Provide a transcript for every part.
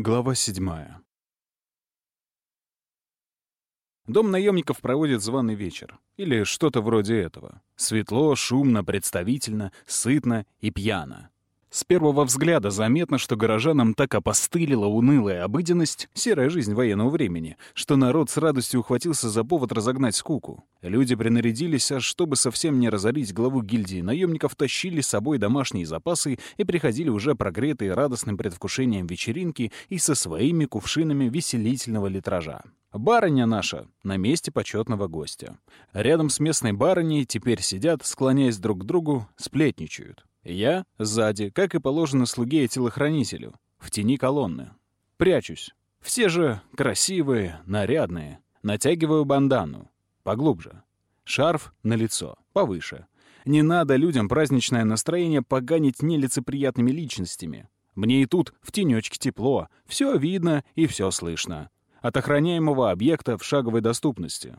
Глава седьмая. Дом наемников проводит званый вечер. Или что-то вроде этого. Светло, шумно, представительно, сытно и пьяно. С первого взгляда заметно, что горожанам так опостылила унылая обыденность, серая жизнь военного времени, что народ с радостью ухватился за повод разогнать скуку. Люди принарядились, аж чтобы совсем не разорить главу гильдии наемников, тащили с собой домашние запасы и приходили уже прогретые радостным предвкушением вечеринки и со своими кувшинами веселительного литража. Барыня наша на месте почетного гостя. Рядом с местной барыней теперь сидят, склоняясь друг к другу, сплетничают. Я сзади, как и положено слуге и телохранителю, в тени колонны. Прячусь. Все же красивые, нарядные. Натягиваю бандану. Поглубже. Шарф на лицо. Повыше. Не надо людям праздничное настроение поганить нелицеприятными личностями. Мне и тут в тенечке тепло. Все видно и все слышно. От охраняемого объекта в шаговой доступности.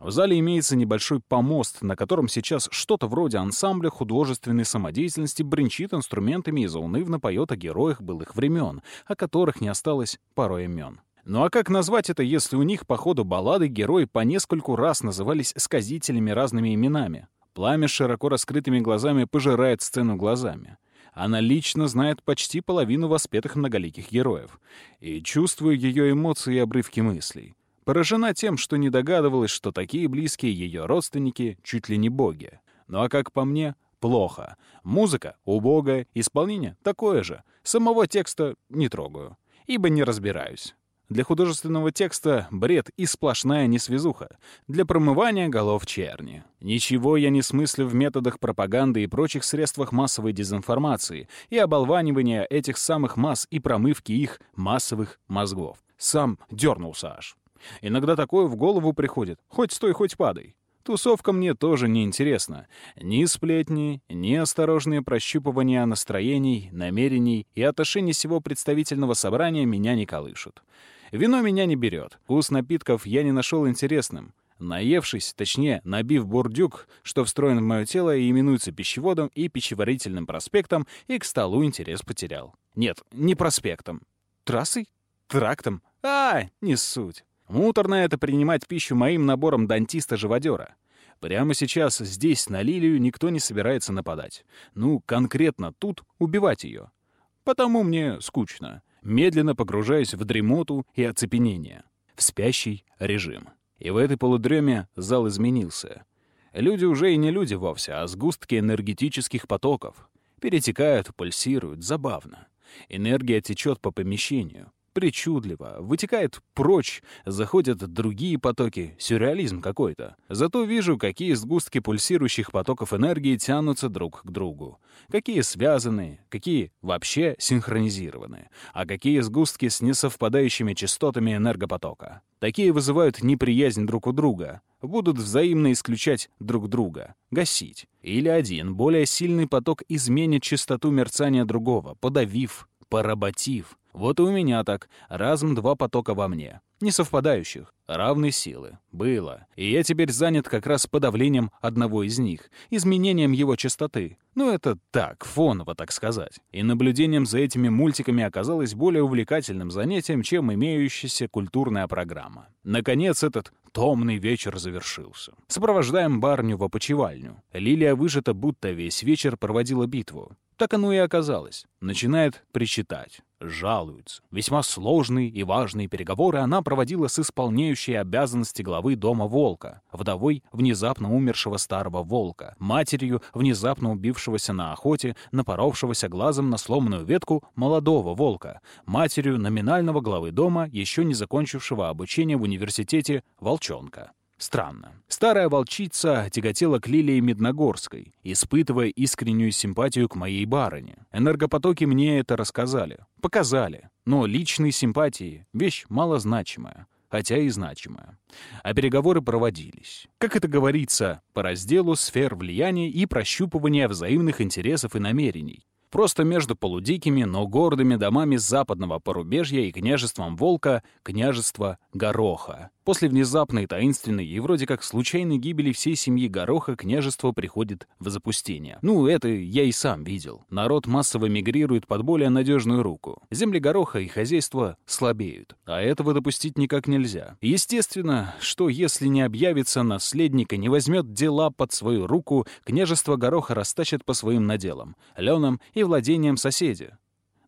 В зале имеется небольшой помост, на котором сейчас что-то вроде ансамбля художественной самодеятельности бренчит инструментами и заунывно поет о героях былых времен, о которых не осталось порой имен. Ну а как назвать это, если у них по ходу баллады герои по нескольку раз назывались сказителями разными именами? Пламя широко раскрытыми глазами пожирает сцену глазами. Она лично знает почти половину воспетых многоликих героев. И чувствую ее эмоции и обрывки мыслей. Поражена тем, что не догадывалась, что такие близкие ее родственники чуть ли не боги. Ну а как по мне, плохо. Музыка убогая, исполнение такое же. Самого текста не трогаю, ибо не разбираюсь. Для художественного текста бред и сплошная несвязуха. Для промывания голов черни. Ничего я не смыслю в методах пропаганды и прочих средствах массовой дезинформации и оболванивания этих самых масс и промывки их массовых мозгов. Сам дернулся аж. Иногда такое в голову приходит. Хоть стой, хоть падай. Тусовка мне тоже не интересна. Ни сплетни, ни осторожные прощупывания настроений, намерений и отношений всего представительного собрания меня не колышут. Вино меня не берет. Вкус напитков я не нашел интересным. Наевшись, точнее, набив бурдюк, что встроен в мое тело и именуется пищеводом и пищеварительным проспектом, и к столу интерес потерял. Нет, не проспектом. Трассой? Трактом? А, не суть. Муторно это принимать пищу моим набором дантиста-живодера. Прямо сейчас здесь на Лилию никто не собирается нападать. Ну, конкретно тут убивать ее. Потому мне скучно. Медленно погружаюсь в дремоту и оцепенение. В спящий режим. И в этой полудреме зал изменился. Люди уже и не люди вовсе, а сгустки энергетических потоков. Перетекают, пульсируют, забавно. Энергия течет по помещению причудливо, вытекает прочь, заходят другие потоки, сюрреализм какой-то. Зато вижу, какие сгустки пульсирующих потоков энергии тянутся друг к другу, какие связаны, какие вообще синхронизированы, а какие сгустки с несовпадающими частотами энергопотока. Такие вызывают неприязнь друг у друга, будут взаимно исключать друг друга, гасить. Или один, более сильный поток изменит частоту мерцания другого, подавив, поработив. Вот и у меня так. Разом два потока во мне. Не совпадающих, равной силы. Было. И я теперь занят как раз подавлением одного из них, изменением его частоты. Ну, это так, фоново, так сказать. И наблюдением за этими мультиками оказалось более увлекательным занятием, чем имеющаяся культурная программа. Наконец, этот томный вечер завершился. Сопровождаем барню в опочивальню. Лилия выжата, будто весь вечер проводила битву. Так оно и оказалось. Начинает причитать, жалуется. Весьма сложные и важные переговоры она проводила с исполняющей обязанности главы дома Волка, вдовой внезапно умершего старого Волка, матерью внезапно убившегося на охоте, напоровшегося глазом на сломанную ветку молодого Волка, матерью номинального главы дома, еще не закончившего обучение в университете Волчонка. Странно. Старая волчица тяготела к Лилии Медногорской, испытывая искреннюю симпатию к моей барыне. Энергопотоки мне это рассказали, показали. Но личные симпатии — вещь малозначимая, хотя и значимая. А переговоры проводились. Как это говорится, по разделу сфер влияния и прощупывания взаимных интересов и намерений. Просто между полудикими, но гордыми домами западного порубежья и княжеством Волка — княжество Гороха. После внезапной, таинственной и вроде как случайной гибели всей семьи Гороха княжество приходит в запустение. Ну, это я и сам видел. Народ массово мигрирует под более надежную руку. Земли Гороха и хозяйства слабеют. А этого допустить никак нельзя. Естественно, что если не объявится наследник и не возьмет дела под свою руку, княжество Гороха растащат по своим наделам, ленам и владениям соседи.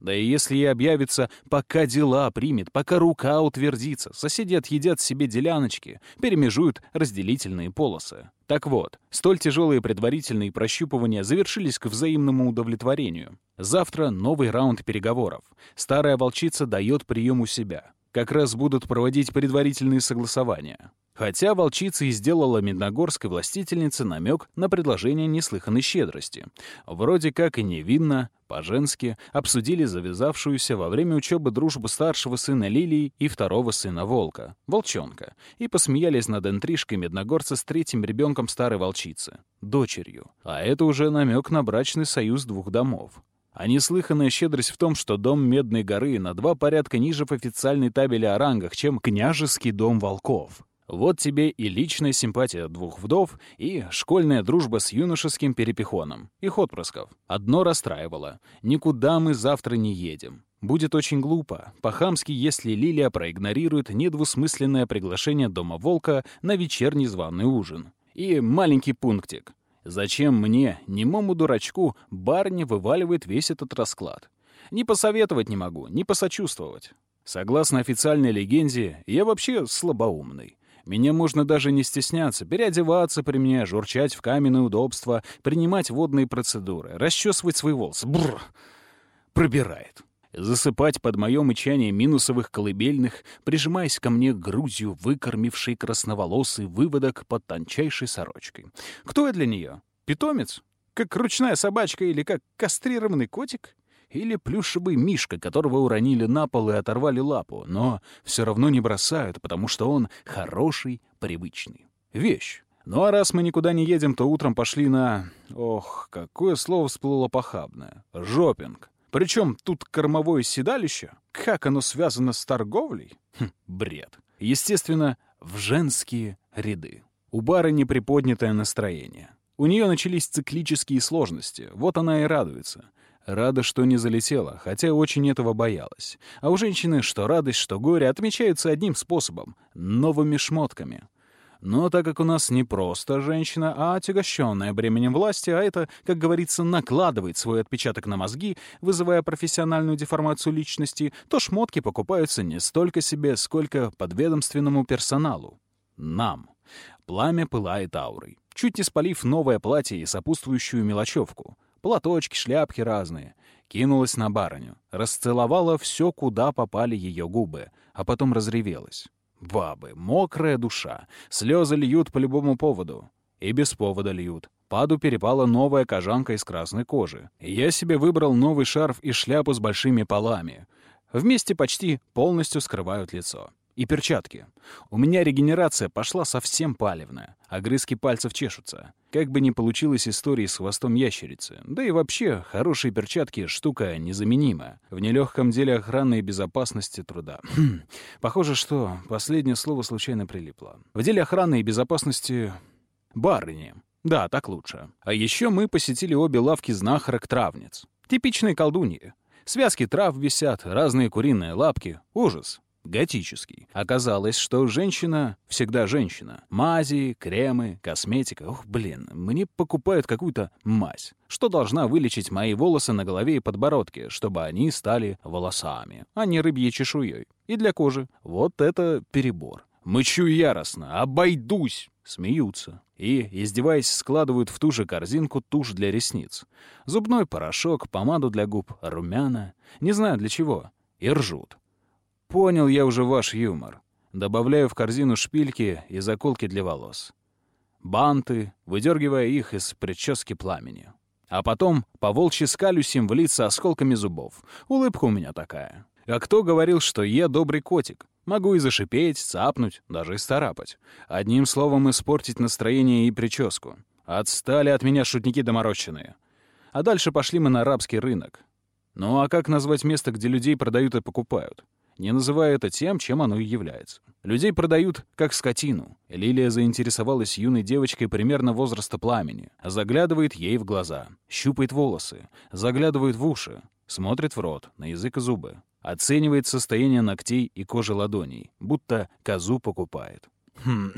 Да и если и объявится, пока дела примет, пока рука утвердится, соседи отъедят себе деляночки, перемежуют разделительные полосы. Так вот, столь тяжелые предварительные прощупывания завершились к взаимному удовлетворению. Завтра новый раунд переговоров. Старая волчица дает прием у себя. Как раз будут проводить предварительные согласования. Хотя волчица и сделала медногорской властительнице намек на предложение неслыханной щедрости. Вроде как и невинно, по-женски, обсудили завязавшуюся во время учебы дружбу старшего сына Лилии и второго сына Волка, Волчонка, и посмеялись над интрижкой медногорца с третьим ребенком старой волчицы, дочерью. А это уже намек на брачный союз двух домов. А неслыханная щедрость в том, что дом Медной горы на два порядка ниже в официальной табели о рангах, чем княжеский дом волков. Вот тебе и личная симпатия двух вдов, и школьная дружба с юношеским перепихоном. Их отпрысков. Одно расстраивало. Никуда мы завтра не едем. Будет очень глупо, по-хамски, если Лилия проигнорирует недвусмысленное приглашение Дома Волка на вечерний званый ужин. И маленький пунктик. Зачем мне, немому дурачку, барни вываливает весь этот расклад? Ни посоветовать не могу, ни посочувствовать. Согласно официальной легенде, я вообще слабоумный. Меня можно даже не стесняться, переодеваться при мне, журчать в каменное удобство, принимать водные процедуры, расчесывать свой волос. Бррр! Пробирает. Засыпать под мое мычание минусовых колыбельных, прижимаясь ко мне грудью, выкормивший красноволосый выводок под тончайшей сорочкой. Кто я для нее? Питомец? Как ручная собачка или как кастрированный котик? Или плюшевый мишка, которого уронили на пол и оторвали лапу, но все равно не бросают, потому что он хороший, привычный. Вещь. Ну а раз мы никуда не едем, то утром пошли на... Ох, какое слово всплыло похабное. Жопинг. Причем тут кормовое седалище? Как оно связано с торговлей? Хм, бред. Естественно, в женские ряды. У барыни приподнятое настроение. У нее начались циклические сложности, вот она и радуется. Рада, что не залетела, хотя очень этого боялась. А у женщины что радость, что горе отмечаются одним способом — новыми шмотками. Но так как у нас не просто женщина, а отягощенная бременем власти, а это, как говорится, накладывает свой отпечаток на мозги, вызывая профессиональную деформацию личности, то шмотки покупаются не столько себе, сколько подведомственному персоналу. Нам. Пламя пылает аурой, чуть не спалив новое платье и сопутствующую мелочевку — платочки, шляпки разные. Кинулась на барыню, расцеловала все, куда попали ее губы, а потом разревелась. Бабы, мокрая душа, слезы льют по любому поводу. И без повода льют. Паду перепала новая кожанка из красной кожи. я себе выбрал новый шарф и шляпу с большими полами. Вместе почти полностью скрывают лицо и перчатки. У меня регенерация пошла совсем палевная, огрызки пальцев чешутся. Как бы ни получилось истории с хвостом ящерицы. Да и вообще, хорошие перчатки — штука незаменимая. В нелегком деле охраны и безопасности труда. Хм, похоже, что последнее слово случайно прилипло. В деле охраны и безопасности — барыни. Да, так лучше. А еще мы посетили обе лавки знахарок-травниц. Типичные колдуньи. Связки трав висят, разные куриные лапки. Ужас готический. Оказалось, что женщина всегда женщина. Мази, кремы, косметика. Ух, блин, мне покупают какую-то мазь, что должна вылечить мои волосы на голове и подбородке, чтобы они стали волосами, а не рыбьей чешуей. И для кожи. Вот это перебор. Мычу яростно. Обойдусь! Смеются. И, издеваясь, складывают в ту же корзинку тушь для ресниц. Зубной порошок, помаду для губ, румяна. Не знаю для чего. И ржут. Понял я уже ваш юмор. Добавляю в корзину шпильки и заколки для волос. Банты, выдергивая их из прически пламени. А потом по волчьи скалюсь им в лица осколками зубов. Улыбка у меня такая. А кто говорил, что я добрый котик? Могу и зашипеть, цапнуть, даже и старапать. Одним словом, испортить настроение и прическу. Отстали от меня шутники доморощенные. А дальше пошли мы на арабский рынок. Ну а как назвать место, где людей продают и покупают? Не называя это тем, чем оно и является. Людей продают как скотину. Лилия заинтересовалась юной девочкой примерно возраста пламени. Заглядывает ей в глаза, щупает волосы, заглядывает в уши, смотрит в рот, на язык и зубы. Оценивает состояние ногтей и кожи ладоней, будто козу покупает. Хм,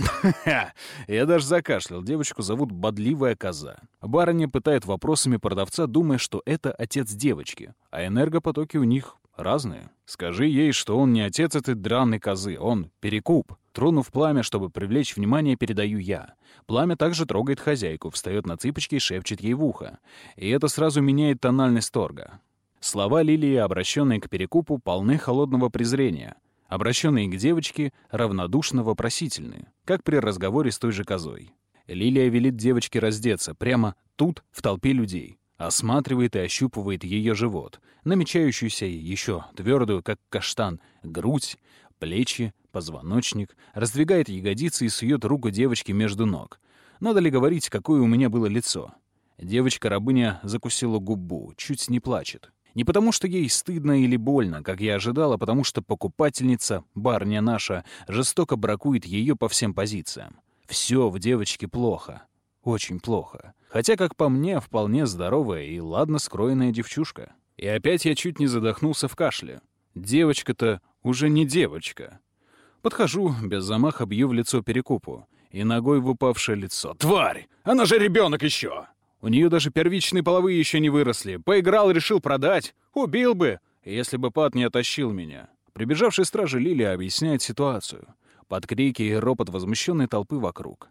я даже закашлял. Девочку зовут Бодливая Коза. Барыня пытает вопросами продавца, думая, что это отец девочки, а энергопотоки у них разные. Скажи ей, что он не отец этой драной козы, он перекуп. Тронув пламя, чтобы привлечь внимание, передаю я. Пламя также трогает хозяйку, встает на цыпочки и шепчет ей в ухо. И это сразу меняет тональность торга. Слова Лилии, обращенные к перекупу, полны холодного презрения — обращенные к девочке, равнодушно вопросительные, как при разговоре с той же козой. Лилия велит девочке раздеться прямо тут, в толпе людей, осматривает и ощупывает ее живот, намечающуюся еще твердую, как каштан, грудь, плечи, позвоночник, раздвигает ягодицы и сует руку девочки между ног. Надо ли говорить, какое у меня было лицо? Девочка-рабыня закусила губу, чуть не плачет. Не потому, что ей стыдно или больно, как я ожидал, а потому что покупательница, барня наша, жестоко бракует ее по всем позициям. Все в девочке плохо. Очень плохо. Хотя, как по мне, вполне здоровая и ладно скроенная девчушка. И опять я чуть не задохнулся в кашле. Девочка-то уже не девочка. Подхожу, без замаха бью в лицо перекупу. И ногой в упавшее лицо. «Тварь! Она же ребенок еще!» У нее даже первичные половые еще не выросли. Поиграл, решил продать. Убил бы, если бы Пат не оттащил меня. Прибежавший стражи Лилия объясняет ситуацию. Под крики и ропот возмущенной толпы вокруг.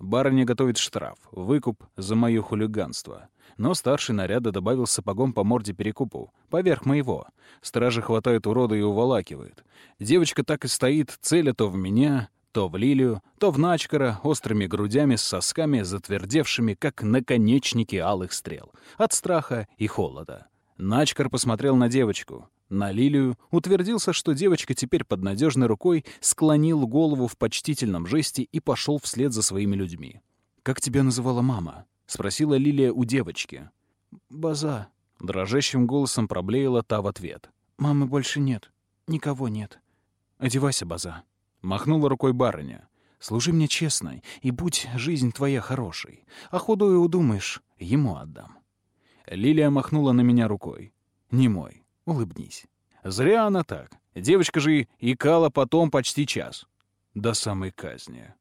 Барыня готовит штраф, выкуп за мое хулиганство. Но старший наряда добавил сапогом по морде перекупу, поверх моего. Стражи хватают урода и уволакивают. Девочка так и стоит, целя то в меня, то в лилию, то в начкара, острыми грудями с сосками, затвердевшими, как наконечники алых стрел, от страха и холода. Начкар посмотрел на девочку. На лилию утвердился, что девочка теперь под надежной рукой склонил голову в почтительном жесте и пошел вслед за своими людьми. «Как тебя называла мама?» — спросила Лилия у девочки. «База», — дрожащим голосом проблеяла та в ответ. «Мамы больше нет. Никого нет. Одевайся, База». Махнула рукой барыня. «Служи мне честно, и будь жизнь твоя хорошей. А худое удумаешь, ему отдам». Лилия махнула на меня рукой. «Не мой, улыбнись». Зря она так. Девочка же икала потом почти час. До самой казни.